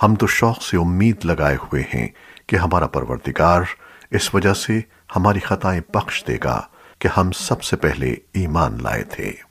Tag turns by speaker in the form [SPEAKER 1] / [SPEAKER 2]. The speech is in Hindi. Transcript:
[SPEAKER 1] हम तो शौक से उम्मीद लगाए हुए हैं कि हमारा परवरदिगार इस वजह से हमारी खताएँ बख्श देगा कि हम सबसे पहले ईमान लाए थे।